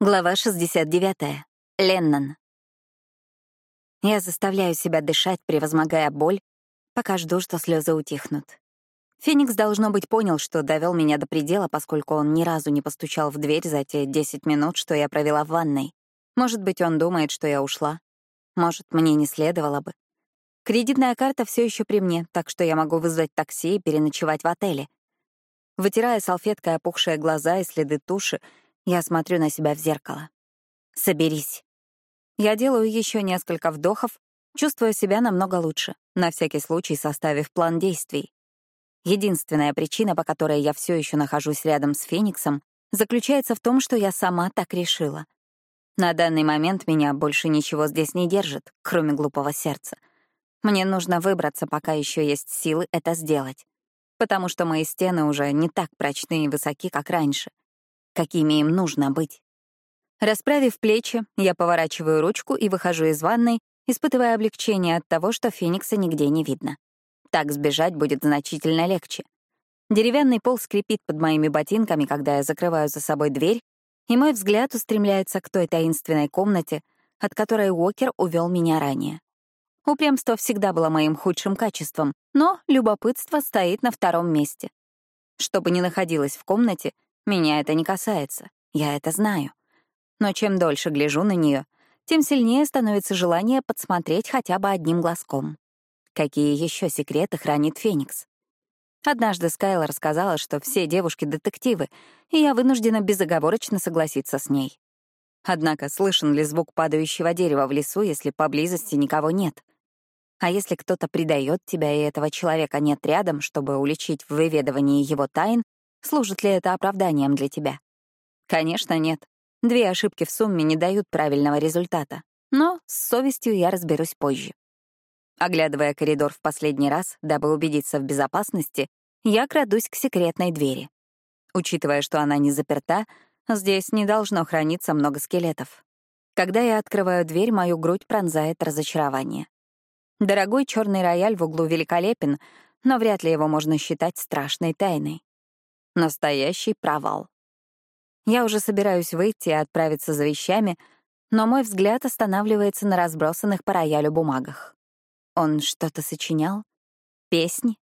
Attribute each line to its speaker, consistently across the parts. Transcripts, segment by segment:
Speaker 1: Глава 69. Леннон. Я заставляю себя дышать, превозмогая боль, пока жду, что слезы утихнут. Феникс, должно быть, понял, что довел меня до предела, поскольку он ни разу не постучал в дверь за те 10 минут, что я провела в ванной. Может быть, он думает, что я ушла. Может, мне не следовало бы. Кредитная карта все еще при мне, так что я могу вызвать такси и переночевать в отеле. Вытирая салфеткой опухшие глаза и следы туши, я смотрю на себя в зеркало. Соберись. Я делаю еще несколько вдохов, чувствуя себя намного лучше, на всякий случай составив план действий. Единственная причина, по которой я все еще нахожусь рядом с Фениксом, заключается в том, что я сама так решила. На данный момент меня больше ничего здесь не держит, кроме глупого сердца. Мне нужно выбраться, пока еще есть силы это сделать. Потому что мои стены уже не так прочны и высоки, как раньше — какими им нужно быть. Расправив плечи, я поворачиваю ручку и выхожу из ванной, испытывая облегчение от того, что Феникса нигде не видно. Так сбежать будет значительно легче. Деревянный пол скрипит под моими ботинками, когда я закрываю за собой дверь, и мой взгляд устремляется к той таинственной комнате, от которой Уокер увел меня ранее. Упрямство всегда было моим худшим качеством, но любопытство стоит на втором месте. Что бы ни находилось в комнате, меня это не касается, я это знаю. Но чем дольше гляжу на нее, тем сильнее становится желание подсмотреть хотя бы одним глазком. Какие еще секреты хранит Феникс? Однажды Скайла рассказала, что все девушки — детективы, и я вынуждена безоговорочно согласиться с ней. Однако слышен ли звук падающего дерева в лесу, если поблизости никого нет? А если кто-то предает тебя, и этого человека нет рядом, чтобы уличить в выведывании его тайн, Служит ли это оправданием для тебя? Конечно, нет. Две ошибки в сумме не дают правильного результата. Но с совестью я разберусь позже. Оглядывая коридор в последний раз, дабы убедиться в безопасности, я крадусь к секретной двери. Учитывая, что она не заперта, здесь не должно храниться много скелетов. Когда я открываю дверь, мою грудь пронзает разочарование. Дорогой черный рояль в углу великолепен, но вряд ли его можно считать страшной тайной. Настоящий провал. Я уже собираюсь выйти и отправиться за вещами, но мой взгляд останавливается на разбросанных по роялю бумагах. Он что-то сочинял? Песни?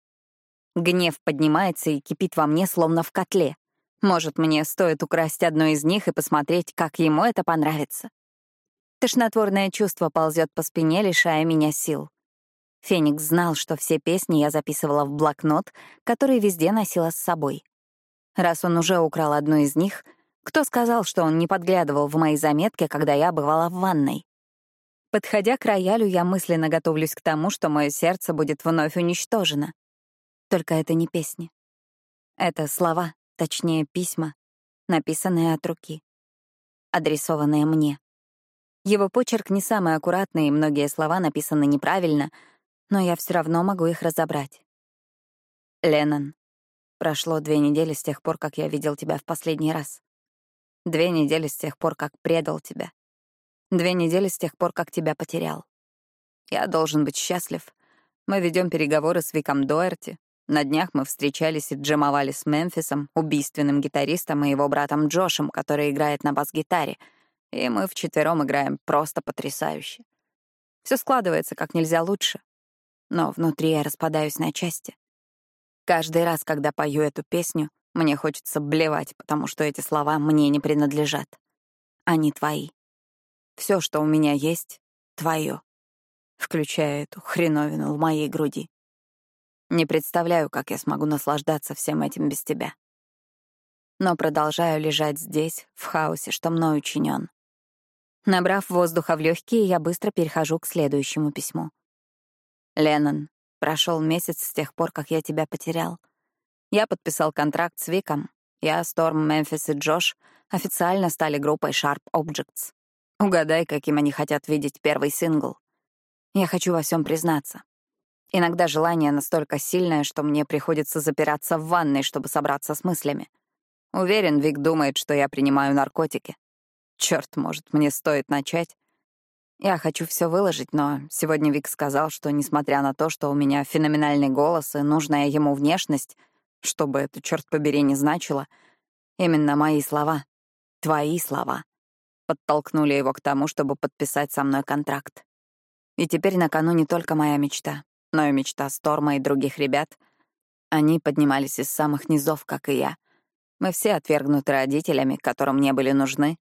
Speaker 1: Гнев поднимается и кипит во мне, словно в котле. Может, мне стоит украсть одну из них и посмотреть, как ему это понравится. Тошнотворное чувство ползет по спине, лишая меня сил. Феникс знал, что все песни я записывала в блокнот, который везде носила с собой. Раз он уже украл одну из них, кто сказал, что он не подглядывал в мои заметки, когда я бывала в ванной? Подходя к роялю, я мысленно готовлюсь к тому, что мое сердце будет вновь уничтожено. Только это не песни. Это слова, точнее, письма, написанные от руки, адресованные мне. Его почерк не самый аккуратный, и многие слова написаны неправильно, но я все равно могу их разобрать. Леннон, Прошло две недели с тех пор, как я видел тебя в последний раз. Две недели с тех пор, как предал тебя. Две недели с тех пор, как тебя потерял. Я должен быть счастлив. Мы ведем переговоры с Виком Доерти. На днях мы встречались и джемовали с Мемфисом, убийственным гитаристом и его братом Джошем, который играет на бас-гитаре. И мы вчетвером играем просто потрясающе. Все складывается как нельзя лучше. Но внутри я распадаюсь на части. Каждый раз, когда пою эту песню, мне хочется блевать, потому что эти слова мне не принадлежат. Они твои. Все, что у меня есть, твое, включая эту хреновину в моей груди. Не представляю, как я смогу наслаждаться всем этим без тебя. Но продолжаю лежать здесь, в хаосе, что мной учинен. Набрав воздуха в легкие, я быстро перехожу к следующему письму. Леннон, Прошел месяц с тех пор, как я тебя потерял. Я подписал контракт с Виком. Я, Сторм, Мемфис и Джош официально стали группой Sharp Objects. Угадай, каким они хотят видеть первый сингл. Я хочу во всем признаться. Иногда желание настолько сильное, что мне приходится запираться в ванной, чтобы собраться с мыслями. Уверен, Вик думает, что я принимаю наркотики. Черт, может, мне стоит начать? Я хочу все выложить, но сегодня Вик сказал, что, несмотря на то, что у меня феноменальный голос и нужная ему внешность, что бы это, черт побери, не значило, именно мои слова, твои слова, подтолкнули его к тому, чтобы подписать со мной контракт. И теперь на кону не только моя мечта, но и мечта Сторма и других ребят. Они поднимались из самых низов, как и я. Мы все отвергнуты родителями, которым не были нужны,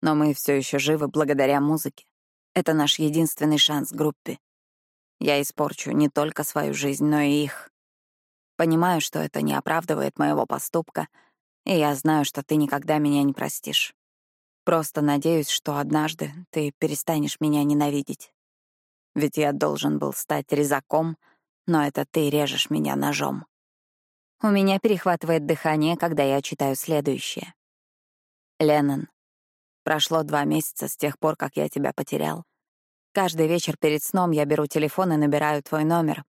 Speaker 1: но мы все еще живы благодаря музыке. Это наш единственный шанс группе. Я испорчу не только свою жизнь, но и их. Понимаю, что это не оправдывает моего поступка, и я знаю, что ты никогда меня не простишь. Просто надеюсь, что однажды ты перестанешь меня ненавидеть. Ведь я должен был стать резаком, но это ты режешь меня ножом. У меня перехватывает дыхание, когда я читаю следующее. Леннон, прошло два месяца с тех пор, как я тебя потерял. Каждый вечер перед сном я беру телефон и набираю твой номер,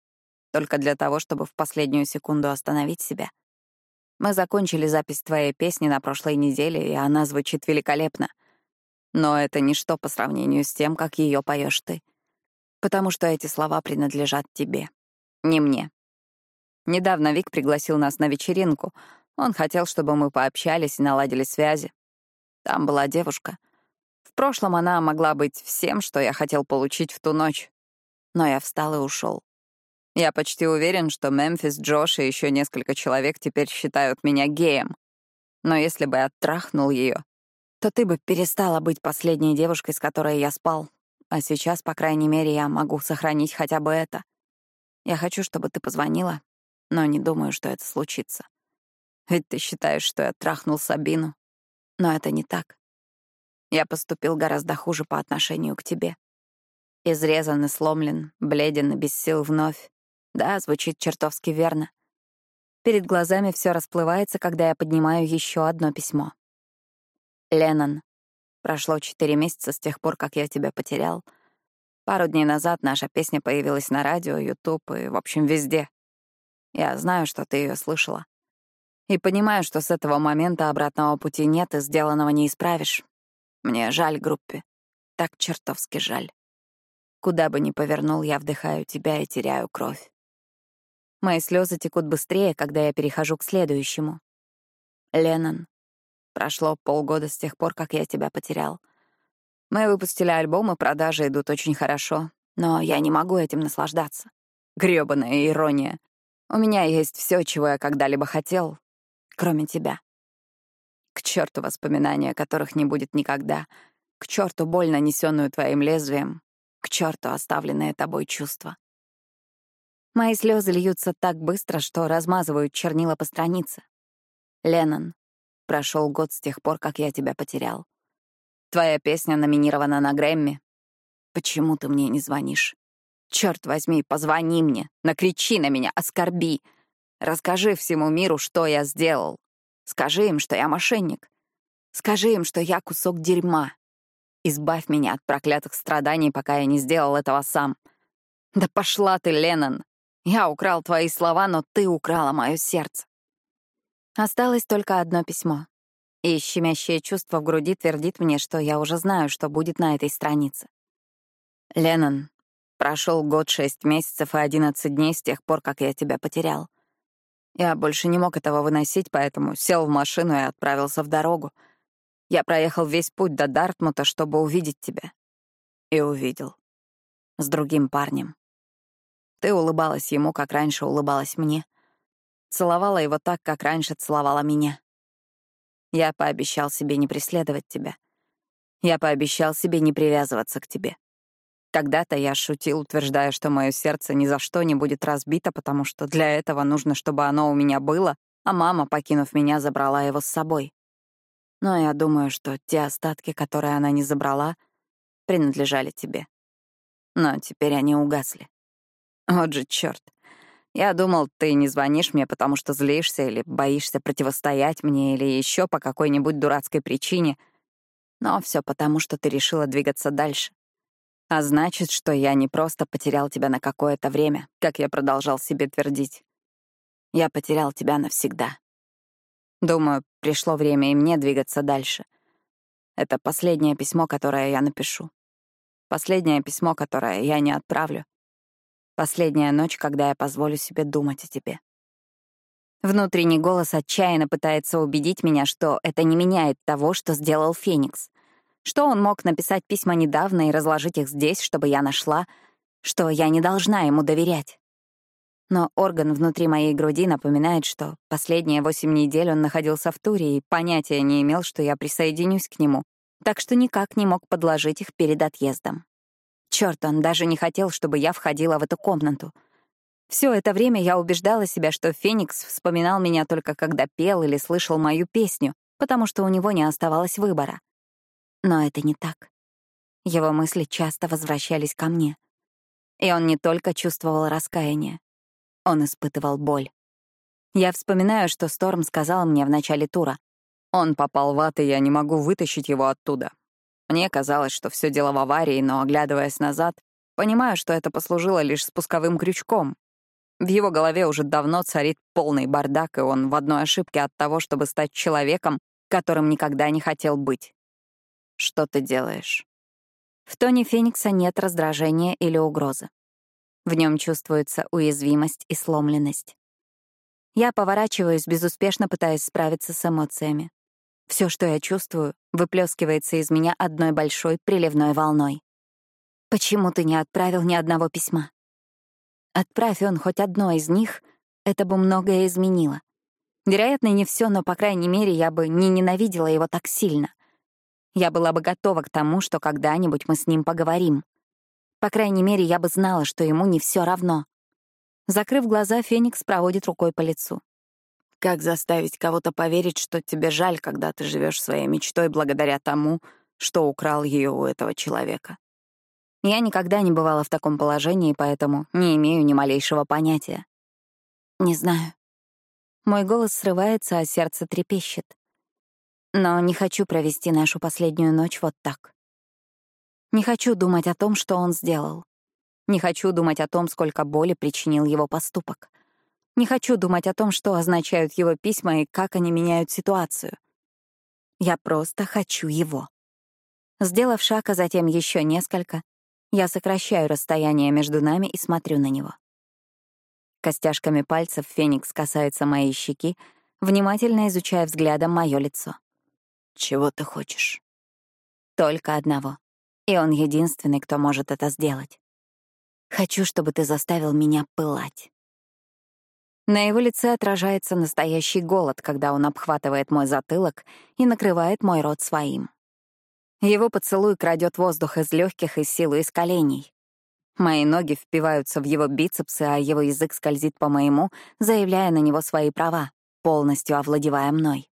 Speaker 1: только для того, чтобы в последнюю секунду остановить себя. Мы закончили запись твоей песни на прошлой неделе, и она звучит великолепно. Но это ничто по сравнению с тем, как ее поешь ты. Потому что эти слова принадлежат тебе, не мне. Недавно Вик пригласил нас на вечеринку. Он хотел, чтобы мы пообщались и наладили связи. Там была девушка — в прошлом она могла быть всем, что я хотел получить в ту ночь. Но я встал и ушел. Я почти уверен, что Мемфис, Джош и еще несколько человек теперь считают меня геем. Но если бы я трахнул ее, то ты бы перестала быть последней девушкой, с которой я спал. А сейчас, по крайней мере, я могу сохранить хотя бы это. Я хочу, чтобы ты позвонила, но не думаю, что это случится. Ведь ты считаешь, что я трахнул Сабину. Но это не так. Я поступил гораздо хуже по отношению к тебе. Изрезан и сломлен, бледен и без сил вновь. Да, звучит чертовски верно. Перед глазами все расплывается, когда я поднимаю еще одно письмо. Леннон, прошло четыре месяца с тех пор, как я тебя потерял. Пару дней назад наша песня появилась на радио, Ютуб и, в общем, везде. Я знаю, что ты ее слышала. И понимаю, что с этого момента обратного пути нет и сделанного не исправишь. Мне жаль группе. Так чертовски жаль. Куда бы ни повернул, я вдыхаю тебя и теряю кровь. Мои слезы текут быстрее, когда я перехожу к следующему. Леннон. Прошло полгода с тех пор, как я тебя потерял. Мы выпустили альбом, и продажи идут очень хорошо, но я не могу этим наслаждаться. Грёбаная ирония. У меня есть все, чего я когда-либо хотел, кроме тебя. К черту воспоминания, которых не будет никогда. К черту боль, нанесенную твоим лезвием. К черту оставленные тобой чувства. Мои слезы льются так быстро, что размазывают чернила по странице. Леннон, прошел год с тех пор, как я тебя потерял. Твоя песня номинирована на Грэмми. Почему ты мне не звонишь? Черт возьми, позвони мне, накричи на меня, оскорби. Расскажи всему миру, что я сделал. Скажи им, что я мошенник. Скажи им, что я кусок дерьма. Избавь меня от проклятых страданий, пока я не сделал этого сам. Да пошла ты, Леннон. Я украл твои слова, но ты украла мое сердце. Осталось только одно письмо. И щемящее чувство в груди твердит мне, что я уже знаю, что будет на этой странице. Леннон, прошел год, шесть месяцев и одиннадцать дней с тех пор, как я тебя потерял. Я больше не мог этого выносить, поэтому сел в машину и отправился в дорогу. Я проехал весь путь до Дартмута, чтобы увидеть тебя. И увидел. С другим парнем. Ты улыбалась ему, как раньше улыбалась мне. Целовала его так, как раньше целовала меня. Я пообещал себе не преследовать тебя. Я пообещал себе не привязываться к тебе. Когда-то я шутил, утверждая, что мое сердце ни за что не будет разбито, потому что для этого нужно, чтобы оно у меня было, а мама, покинув меня, забрала его с собой. Но я думаю, что те остатки, которые она не забрала, принадлежали тебе. Но теперь они угасли. Вот же чёрт. Я думал, ты не звонишь мне, потому что злишься или боишься противостоять мне или еще по какой-нибудь дурацкой причине. Но все потому, что ты решила двигаться дальше. А значит, что я не просто потерял тебя на какое-то время, как я продолжал себе твердить. Я потерял тебя навсегда. Думаю, пришло время и мне двигаться дальше. Это последнее письмо, которое я напишу. Последнее письмо, которое я не отправлю. Последняя ночь, когда я позволю себе думать о тебе. Внутренний голос отчаянно пытается убедить меня, что это не меняет того, что сделал Феникс. Что он мог написать письма недавно и разложить их здесь, чтобы я нашла, что я не должна ему доверять. Но орган внутри моей груди напоминает, что последние восемь недель он находился в туре и понятия не имел, что я присоединюсь к нему, так что никак не мог подложить их перед отъездом. Черт, он даже не хотел, чтобы я входила в эту комнату. Все это время я убеждала себя, что Феникс вспоминал меня только когда пел или слышал мою песню, потому что у него не оставалось выбора. Но это не так. Его мысли часто возвращались ко мне. И он не только чувствовал раскаяние, он испытывал боль. Я вспоминаю, что Сторм сказал мне в начале тура. Он попал в ад, и я не могу вытащить его оттуда. Мне казалось, что все дело в аварии, но, оглядываясь назад, понимаю, что это послужило лишь спусковым крючком. В его голове уже давно царит полный бардак, и он в одной ошибке от того, чтобы стать человеком, которым никогда не хотел быть. Что ты делаешь? В тоне Феникса нет раздражения или угрозы. В нем чувствуется уязвимость и сломленность. Я поворачиваюсь, безуспешно пытаясь справиться с эмоциями. Все, что я чувствую, выплескивается из меня одной большой приливной волной. Почему ты не отправил ни одного письма? Отправь он хоть одно из них, это бы многое изменило. Вероятно, не все, но, по крайней мере, я бы не ненавидела его так сильно. Я была бы готова к тому, что когда-нибудь мы с ним поговорим. По крайней мере, я бы знала, что ему не все равно. Закрыв глаза, Феникс проводит рукой по лицу. Как заставить кого-то поверить, что тебе жаль, когда ты живешь своей мечтой благодаря тому, что украл ее у этого человека? Я никогда не бывала в таком положении, поэтому не имею ни малейшего понятия. Не знаю. Мой голос срывается, а сердце трепещет. Но не хочу провести нашу последнюю ночь вот так. Не хочу думать о том, что он сделал. Не хочу думать о том, сколько боли причинил его поступок. Не хочу думать о том, что означают его письма и как они меняют ситуацию. Я просто хочу его. Сделав шаг, а затем еще несколько, я сокращаю расстояние между нами и смотрю на него. Костяшками пальцев Феникс касается моей щеки, внимательно изучая взглядом мое лицо. «Чего ты хочешь?» «Только одного. И он единственный, кто может это сделать. Хочу, чтобы ты заставил меня пылать». На его лице отражается настоящий голод, когда он обхватывает мой затылок и накрывает мой рот своим. Его поцелуй крадет воздух из легких и силу из коленей. Мои ноги впиваются в его бицепсы, а его язык скользит по моему, заявляя на него свои права, полностью овладевая мной.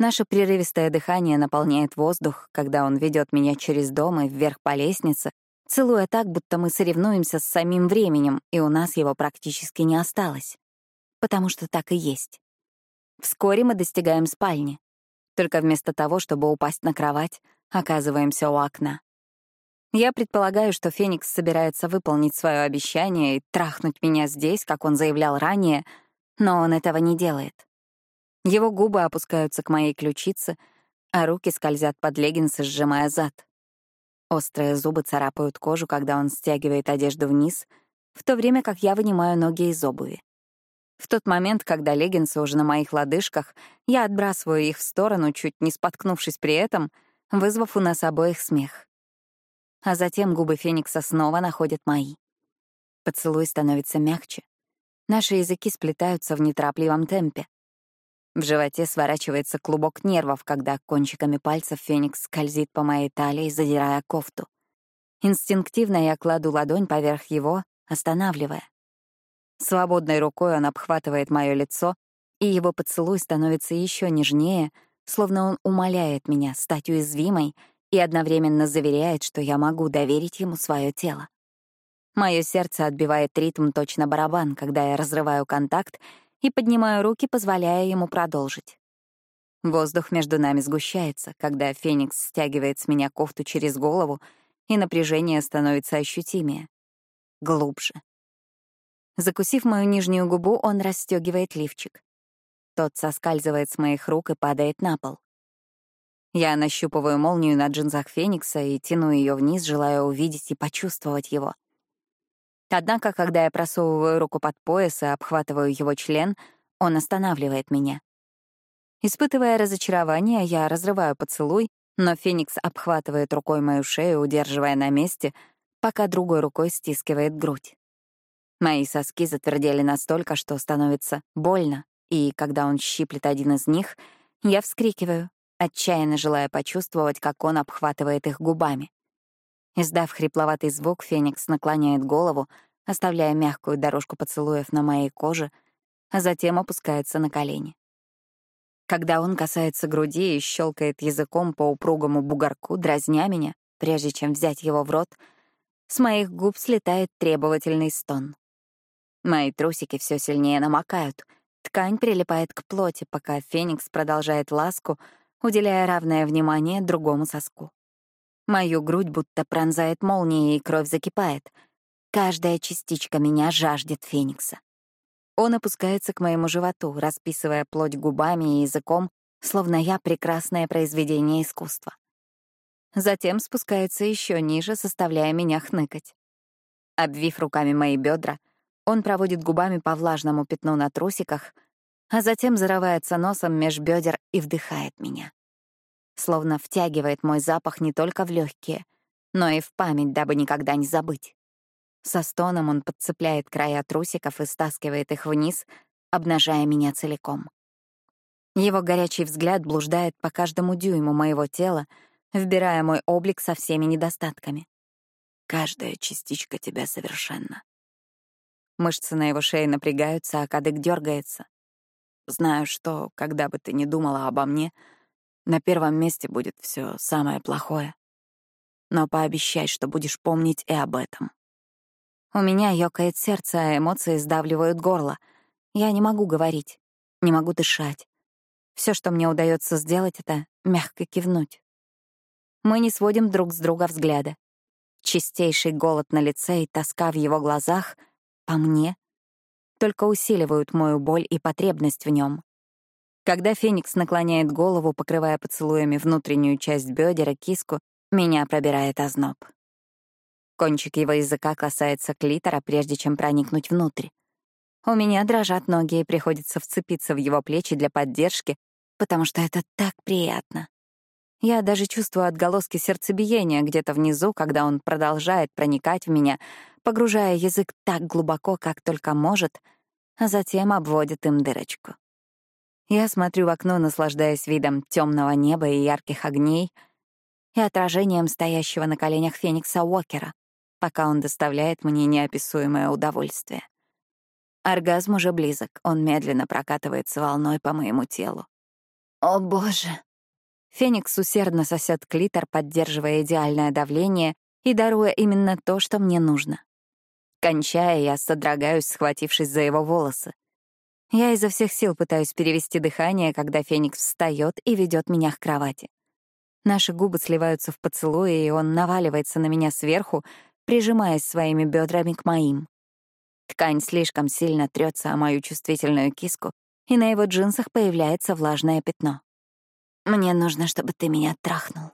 Speaker 1: Наше прерывистое дыхание наполняет воздух, когда он ведет меня через дом и вверх по лестнице, целуя так, будто мы соревнуемся с самим временем, и у нас его практически не осталось потому что так и есть. Вскоре мы достигаем спальни. Только вместо того, чтобы упасть на кровать, оказываемся у окна. Я предполагаю, что Феникс собирается выполнить свое обещание и трахнуть меня здесь, как он заявлял ранее, но он этого не делает. Его губы опускаются к моей ключице, а руки скользят под леггинсы, сжимая зад. Острые зубы царапают кожу, когда он стягивает одежду вниз, в то время как я вынимаю ноги из обуви. В тот момент, когда леггинсы уже на моих лодыжках, я отбрасываю их в сторону, чуть не споткнувшись при этом, вызвав у нас обоих смех. А затем губы Феникса снова находят мои. Поцелуй становится мягче. Наши языки сплетаются в неторопливом темпе. В животе сворачивается клубок нервов, когда кончиками пальцев Феникс скользит по моей талии, задирая кофту. Инстинктивно я кладу ладонь поверх его, останавливая. Свободной рукой он обхватывает мое лицо, и его поцелуй становится еще нежнее, словно он умоляет меня стать уязвимой и одновременно заверяет, что я могу доверить ему свое тело. Мое сердце отбивает ритм точно барабан, когда я разрываю контакт и поднимаю руки, позволяя ему продолжить. Воздух между нами сгущается, когда Феникс стягивает с меня кофту через голову, и напряжение становится ощутимее. Глубже. Закусив мою нижнюю губу, он расстегивает лифчик. Тот соскальзывает с моих рук и падает на пол. Я нащупываю молнию на джинсах Феникса и тяну ее вниз, желая увидеть и почувствовать его. Однако, когда я просовываю руку под пояс и обхватываю его член, он останавливает меня. Испытывая разочарование, я разрываю поцелуй, Но Феникс обхватывает рукой мою шею, удерживая на месте, пока другой рукой стискивает грудь. Мои соски затвердели настолько, что становится больно, и когда он щиплет один из них, я вскрикиваю, отчаянно желая почувствовать, как он обхватывает их губами. Издав хрипловатый звук, Феникс наклоняет голову, оставляя мягкую дорожку поцелуев на моей коже, а затем опускается на колени. Когда он касается груди и щелкает языком по упругому бугорку, дразня меня, прежде чем взять его в рот, с моих губ слетает требовательный стон. Мои трусики все сильнее намокают, ткань прилипает к плоти, пока Феникс продолжает ласку, уделяя равное внимание другому соску. Мою грудь будто пронзает молнией, и кровь закипает. Каждая частичка меня жаждет Феникса. Он опускается к моему животу, расписывая плоть губами и языком, словно я прекрасное произведение искусства. Затем спускается еще ниже, составляя меня хныкать. Обвив руками мои бедра, он проводит губами по влажному пятну на трусиках, а затем зарывается носом меж бедер и вдыхает меня. Словно втягивает мой запах не только в легкие, но и в память, дабы никогда не забыть. Со стоном он подцепляет края трусиков и стаскивает их вниз, обнажая меня целиком. Его горячий взгляд блуждает по каждому дюйму моего тела, вбирая мой облик со всеми недостатками. Каждая частичка тебя совершенна. Мышцы на его шее напрягаются, а кадык дергается. Знаю, что, когда бы ты ни думала обо мне, на первом месте будет все самое плохое. Но пообещай, что будешь помнить и об этом. У меня ёкает сердце, а эмоции сдавливают горло. Я не могу говорить, не могу дышать. Все, что мне удается сделать, — это мягко кивнуть. Мы не сводим друг с друга взгляда. Чистейший голод на лице и тоска в его глазах по мне только усиливают мою боль и потребность в нем. Когда Феникс наклоняет голову, покрывая поцелуями внутреннюю часть бедер и киску, меня пробирает озноб. Кончик его языка касается клитора, прежде чем проникнуть внутрь. У меня дрожат ноги, и приходится вцепиться в его плечи для поддержки, потому что это так приятно. Я даже чувствую отголоски сердцебиения где-то внизу, когда он продолжает проникать в меня, погружая язык так глубоко, как только может, а затем обводит им дырочку. Я смотрю в окно, наслаждаясь видом темного неба и ярких огней и отражением стоящего на коленях Феникса Уокера, пока он доставляет мне неописуемое удовольствие. Оргазм уже близок, он медленно прокатывается волной по моему телу. О, боже! Феникс усердно сосет клитор, поддерживая идеальное давление и даруя именно то, что мне нужно. Кончая, я содрогаюсь, схватившись за его волосы. Я изо всех сил пытаюсь перевести дыхание, когда Феникс встает и ведет меня к кровати. Наши губы сливаются в поцелуе, и он наваливается на меня сверху, прижимаясь своими бедрами к моим. Ткань слишком сильно трется о мою чувствительную киску, и на его джинсах появляется влажное пятно. «Мне нужно, чтобы ты меня трахнул».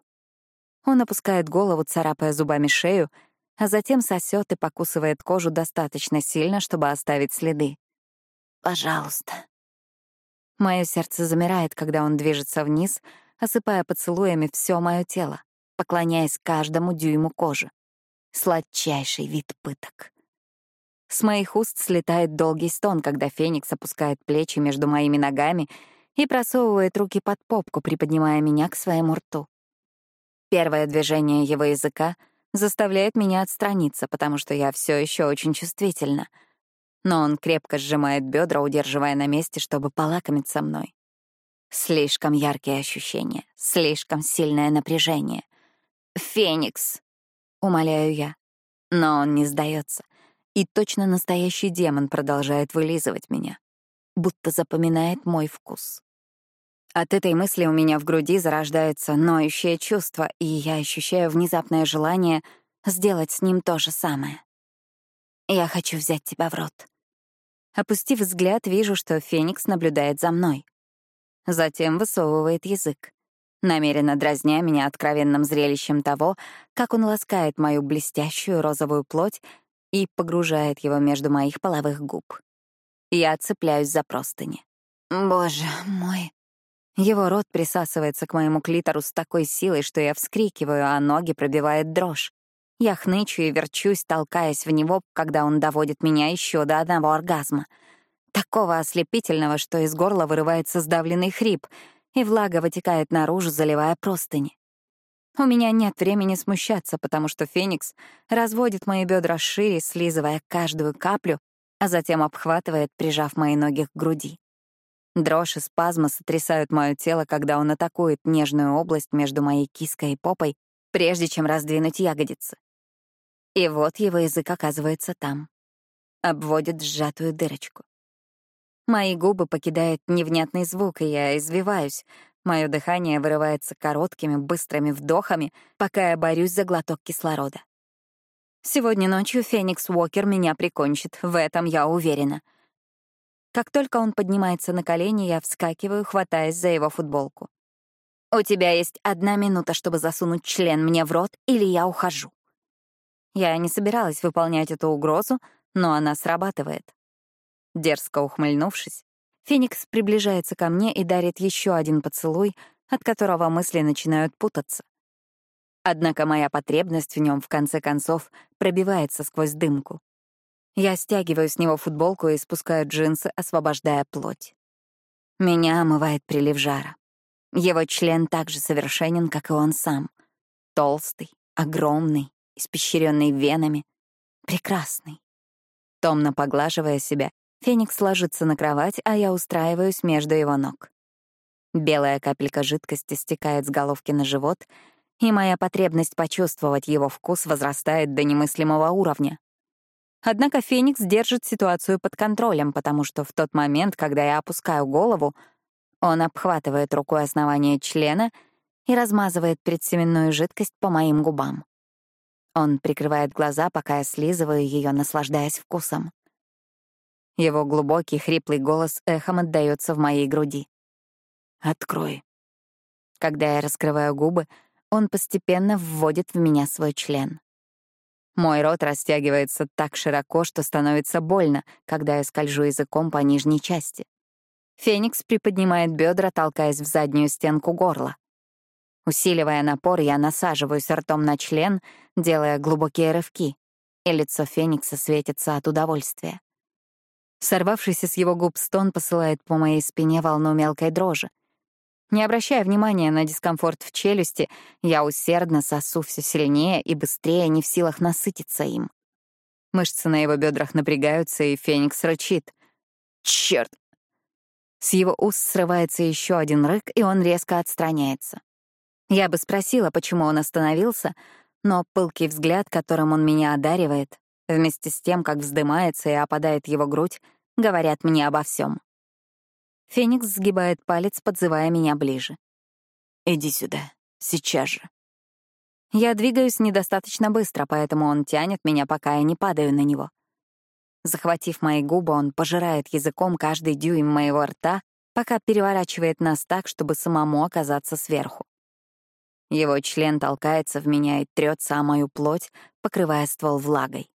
Speaker 1: Он опускает голову, царапая зубами шею, а затем сосет и покусывает кожу достаточно сильно, чтобы оставить следы. «Пожалуйста». Мое сердце замирает, когда он движется вниз, осыпая поцелуями все мое тело, поклоняясь каждому дюйму кожи. Сладчайший вид пыток. С моих уст слетает долгий стон, когда Феникс опускает плечи между моими ногами и просовывает руки под попку, приподнимая меня к своему рту. Первое движение его языка заставляет меня отстраниться, потому что я все еще очень чувствительна. Но он крепко сжимает бедра, удерживая на месте, чтобы полакомиться мной. Слишком яркие ощущения, слишком сильное напряжение. «Феникс!» умоляю я. Но он не сдается, и точно настоящий демон продолжает вылизывать меня, будто запоминает мой вкус. От этой мысли у меня в груди зарождается ноющее чувство, и я ощущаю внезапное желание сделать с ним то же самое. Я хочу взять тебя в рот. Опустив взгляд, вижу, что Феникс наблюдает за мной. Затем высовывает язык намеренно дразня меня откровенным зрелищем того, как он ласкает мою блестящую розовую плоть и погружает его между моих половых губ. Я цепляюсь за простыни. Боже мой. Его рот присасывается к моему клитору с такой силой, что я вскрикиваю, а ноги пробивает дрожь. Я хнычу и верчусь, толкаясь в него, когда он доводит меня еще до одного оргазма. Такого ослепительного, что из горла вырывается сдавленный хрип, и влага вытекает наружу, заливая простыни. У меня нет времени смущаться, потому что Феникс разводит мои бедра шире, слизывая каждую каплю, а затем обхватывает, прижав мои ноги к груди. Дрожь и спазмы сотрясают мое тело, когда он атакует нежную область между моей киской и попой, прежде чем раздвинуть ягодицы. И вот его язык оказывается там. Обводит сжатую дырочку. Мои губы покидают невнятный звук, и я извиваюсь. Мое дыхание вырывается короткими, быстрыми вдохами, пока я борюсь за глоток кислорода. Сегодня ночью Феникс Уокер меня прикончит, в этом я уверена — как только он поднимается на колени, я вскакиваю, хватаясь за его футболку. «У тебя есть одна минута, чтобы засунуть член мне в рот, или я ухожу». Я не собиралась выполнять эту угрозу, но она срабатывает. Дерзко ухмыльнувшись, Феникс приближается ко мне и дарит еще один поцелуй, от которого мысли начинают путаться. Однако моя потребность в нем в конце концов пробивается сквозь дымку. Я стягиваю с него футболку и спускаю джинсы, освобождая плоть. Меня омывает прилив жара. Его член так же совершенен, как и он сам. Толстый, огромный, испещренный венами. Прекрасный. Томно поглаживая себя, Феникс ложится на кровать, а я устраиваюсь между его ног. Белая капелька жидкости стекает с головки на живот, и моя потребность почувствовать его вкус возрастает до немыслимого уровня. Однако Феникс держит ситуацию под контролем, потому что в тот момент, когда я опускаю голову, он обхватывает рукой основание члена и размазывает предсеменную жидкость по моим губам. Он прикрывает глаза, пока я слизываю ее, наслаждаясь вкусом. Его глубокий, хриплый голос эхом отдаётся в моей груди. «Открой». Когда я раскрываю губы, он постепенно вводит в меня свой член. Мой рот растягивается так широко, что становится больно, когда я скольжу языком по нижней части. Феникс приподнимает бедра, толкаясь в заднюю стенку горла. Усиливая напор, я насаживаюсь ртом на член, делая глубокие рывки, и лицо Феникса светится от удовольствия. Сорвавшийся с его губ стон посылает по моей спине волну мелкой дрожи. Не обращая внимания на дискомфорт в челюсти, я усердно сосу все сильнее и быстрее, не в силах насытиться им. Мышцы на его бедрах напрягаются, и Феникс рычит. Черт! С его уст срывается еще один рык, и он резко отстраняется. Я бы спросила, почему он остановился, но пылкий взгляд, которым он меня одаривает, вместе с тем, как вздымается и опадает его грудь, говорят мне обо всем. Феникс сгибает палец, подзывая меня ближе. «Иди сюда, сейчас же». Я двигаюсь недостаточно быстро, поэтому он тянет меня, пока я не падаю на него. Захватив мои губы, он пожирает языком каждый дюйм моего рта, пока переворачивает нас так, чтобы самому оказаться сверху. Его член толкается в меня и трется о мою плоть, покрывая ствол влагой.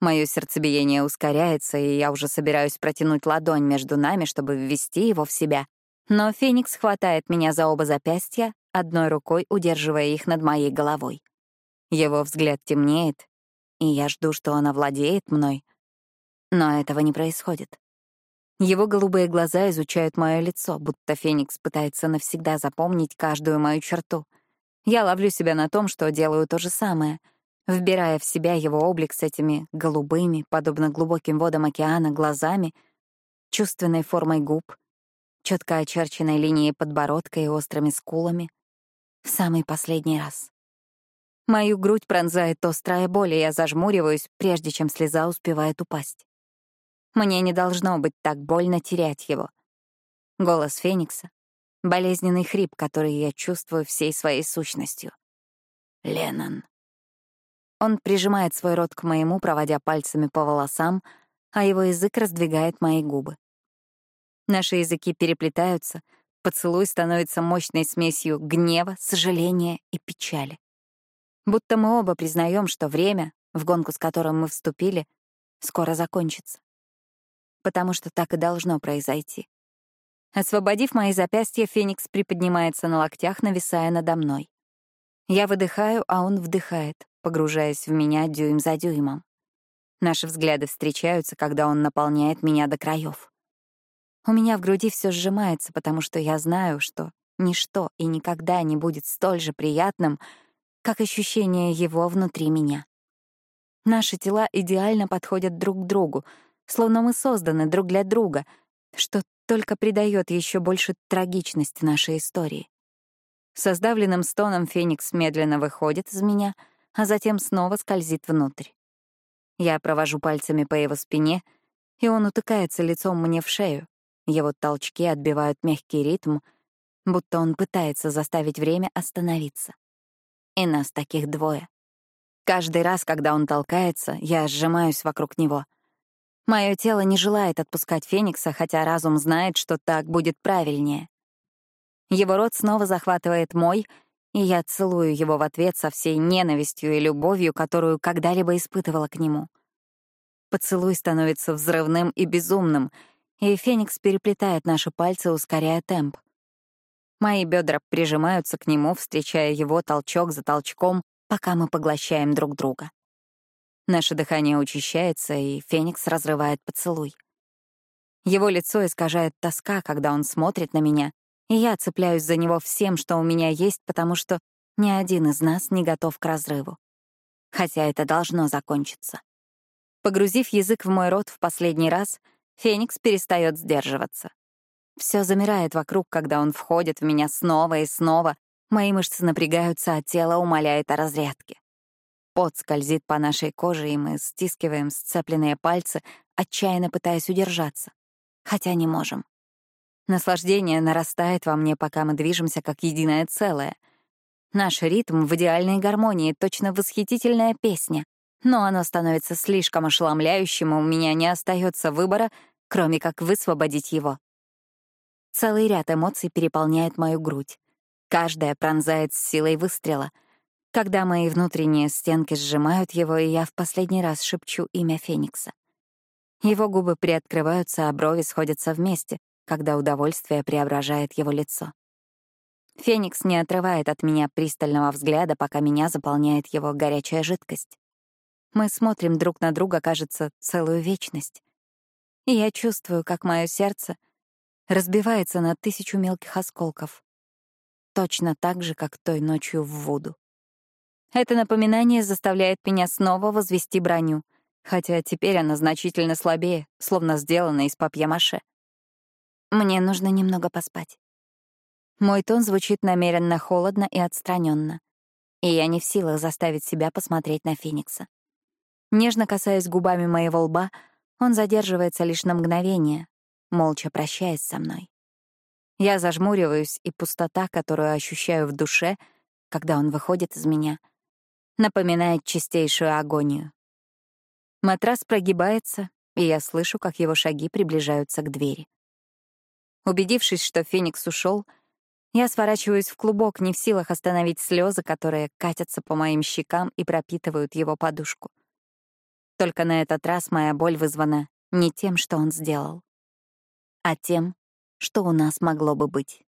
Speaker 1: Мое сердцебиение ускоряется, и я уже собираюсь протянуть ладонь между нами, чтобы ввести его в себя. Но Феникс хватает меня за оба запястья, одной рукой удерживая их над моей головой. Его взгляд темнеет, и я жду, что он овладеет мной. Но этого не происходит. Его голубые глаза изучают мое лицо, будто Феникс пытается навсегда запомнить каждую мою черту. Я ловлю себя на том, что делаю то же самое — вбирая в себя его облик с этими голубыми, подобно глубоким водам океана, глазами, чувственной формой губ, четко очерченной линией подбородка и острыми скулами. В самый последний раз. Мою грудь пронзает острая боль, и я зажмуриваюсь, прежде чем слеза успевает упасть. Мне не должно быть так больно терять его. Голос Феникса — болезненный хрип, который я чувствую всей своей сущностью. «Леннон», он прижимает свой рот к моему, проводя пальцами по волосам, а его язык раздвигает мои губы. Наши языки переплетаются, поцелуй становится мощной смесью гнева, сожаления и печали. Будто мы оба признаем, что время, в гонку с которым мы вступили, скоро закончится. Потому что так и должно произойти. Освободив мои запястья, Феникс приподнимается на локтях, нависая надо мной. Я выдыхаю, а он вдыхает, погружаясь в меня дюйм за дюймом. Наши взгляды встречаются, когда он наполняет меня до краев. У меня в груди все сжимается, потому что я знаю, что ничто и никогда не будет столь же приятным, как ощущение его внутри меня. Наши тела идеально подходят друг к другу, словно мы созданы друг для друга, что только придает еще больше трагичности нашей истории. Со сдавленным стоном Феникс медленно выходит из меня, а затем снова скользит внутрь. Я провожу пальцами по его спине, и он утыкается лицом мне в шею. Его толчки отбивают мягкий ритм, будто он пытается заставить время остановиться. И нас таких двое. Каждый раз, когда он толкается, я сжимаюсь вокруг него — Мое тело не желает отпускать Феникса, хотя разум знает, что так будет правильнее. Его рот снова захватывает мой, и я целую его в ответ со всей ненавистью и любовью, которую когда-либо испытывала к нему. Поцелуй становится взрывным и безумным, и Феникс переплетает наши пальцы, ускоряя темп. Мои бедра прижимаются к нему, встречая его толчок за толчком, пока мы поглощаем друг друга. Наше дыхание учащается, и Феникс разрывает поцелуй. Его лицо искажает тоска, когда он смотрит на меня, и я цепляюсь за него всем, что у меня есть, потому что ни один из нас не готов к разрыву. Хотя это должно закончиться. Погрузив язык в мой рот в последний раз, Феникс перестает сдерживаться. Все замирает вокруг, когда он входит в меня снова и снова. Мои мышцы напрягаются, а тело умоляет о разрядке. Пот скользит по нашей коже, и мы стискиваем сцепленные пальцы, отчаянно пытаясь удержаться. Хотя не можем. Наслаждение нарастает во мне, пока мы движемся как единое целое. Наш ритм в идеальной гармонии, точно восхитительная песня. Но оно становится слишком ошеломляющим, и у меня не остается выбора, кроме как высвободить его. Целый ряд эмоций переполняет мою грудь. Каждая пронзает с силой выстрела — когда мои внутренние стенки сжимают его, и я в последний раз шепчу имя Феникса. Его губы приоткрываются, а брови сходятся вместе, когда удовольствие преображает его лицо. Феникс не отрывает от меня пристального взгляда, пока меня заполняет его горячая жидкость. Мы смотрим друг на друга, кажется, целую вечность. И я чувствую, как мое сердце разбивается на тысячу мелких осколков. Точно так же, как той ночью в воду. Это напоминание заставляет меня снова возвести броню, хотя теперь она значительно слабее, словно сделана из папье-маше. Мне нужно немного поспать. Мой тон звучит намеренно холодно и отстраненно, и я не в силах заставить себя посмотреть на Феникса. Нежно касаясь губами моего лба, он задерживается лишь на мгновение, молча прощаясь со мной. Я зажмуриваюсь, и пустота, которую ощущаю в душе, когда он выходит из меня — напоминает чистейшую агонию. Матрас прогибается, и я слышу, как его шаги приближаются к двери. Убедившись, что Феникс ушел, я сворачиваюсь в клубок, не в силах остановить слезы, которые катятся по моим щекам и пропитывают его подушку. Только на этот раз моя боль вызвана не тем, что он сделал, а тем, что у нас могло бы быть.